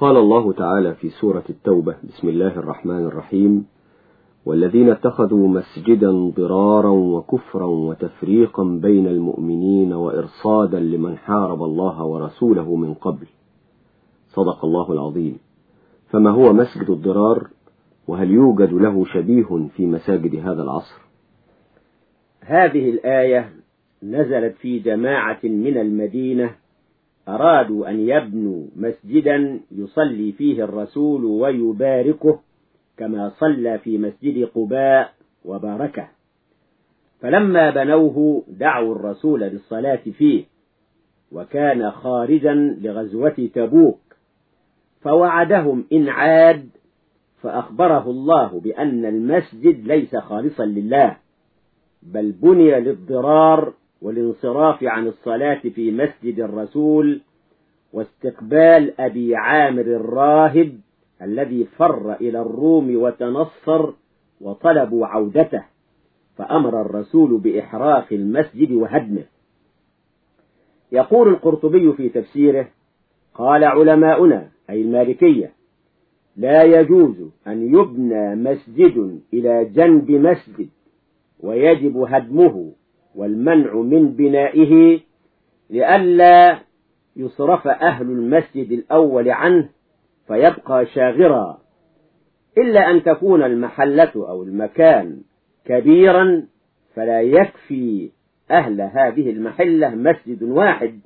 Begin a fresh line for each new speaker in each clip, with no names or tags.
قال الله تعالى في سورة التوبة بسم الله الرحمن الرحيم والذين اتخذوا مسجدا ضرارا وكفرا وتفريقا بين المؤمنين وإرصادا لمن حارب الله ورسوله من قبل. صدق الله العظيم. فما هو مسجد الضرار؟ وهل يوجد له شبيه في مساجد هذا العصر؟
هذه الآية نزلت في جماعة من المدينة أرادوا أن يبنوا مسجدا يصلي فيه الرسول ويباركه كما صلى في مسجد قباء وباركه. فلما بنوه دعوا الرسول للصلاة فيه وكان خارجا لغزوة تبوك فوعدهم إن عاد فأخبره الله بأن المسجد ليس خالصا لله بل بني للضرار والانصراف عن الصلاة في مسجد الرسول واستقبال أبي عامر الراهب الذي فر إلى الروم وتنصر وطلبوا عودته فأمر الرسول بإحراق المسجد وهدمه. يقول القرطبي في تفسيره قال علماؤنا أي المالكية لا يجوز أن يبنى مسجد إلى جنب مسجد ويجب هدمه والمنع من بنائه لئلا يصرف أهل المسجد الأول عنه فيبقى شاغرا. إلا أن تكون المحلة أو المكان كبيرا فلا يكفي أهل هذه المحلة مسجد واحد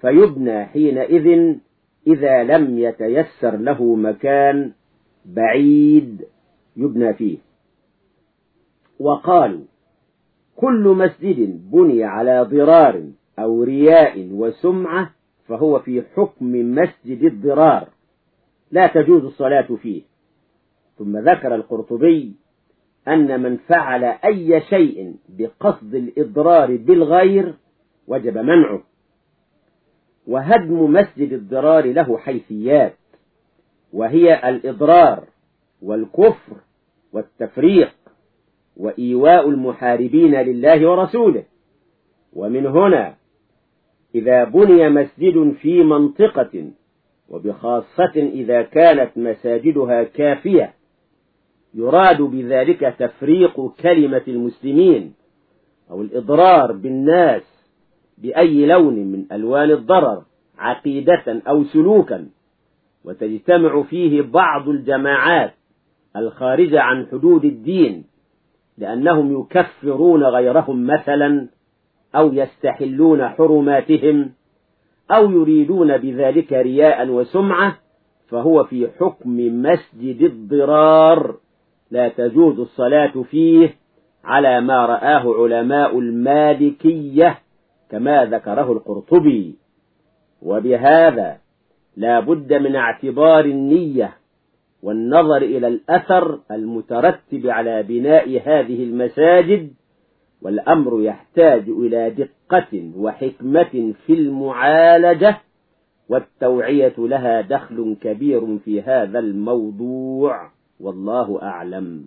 فيبنى حينئذ إذا لم يتيسر له مكان بعيد يبنى فيه. وقالوا كل مسجد بني على ضرار أو رياء وسمعة فهو في حكم مسجد الضرار. لا تجوز الصلاة فيه. ثم ذكر القرطبي أن من فعل أي شيء بقصد الإضرار بالغير وجب منعه. وهدم مسجد الضرار له حيثيات وهي الإضرار والكفر والتفريق وإيواء المحاربين لله ورسوله. ومن هنا إذا بني مسجد في منطقة وبخاصة إذا كانت مساجدها كافية يراد بذلك تفريق كلمة المسلمين أو الإضرار بالناس بأي لون من ألوان الضرر عقيدة أو سلوكا. وتجتمع فيه بعض الجماعات الخارجة عن حدود الدين لأنهم يكفرون غيرهم مثلا أو يستحلون حرماتهم أو يريدون بذلك رياء وسمعة فهو في حكم مسجد الضرار. لا تجوز الصلاة فيه على ما رآه علماء المالكية كما ذكره القرطبي. وبهذا لا بد من اعتبار النية والنظر إلى الأثر المترتب على بناء هذه المساجد والأمر يحتاج إلى دقة وحكمة في المعالجة والتوعية لها دخل كبير في هذا الموضوع والله أعلم.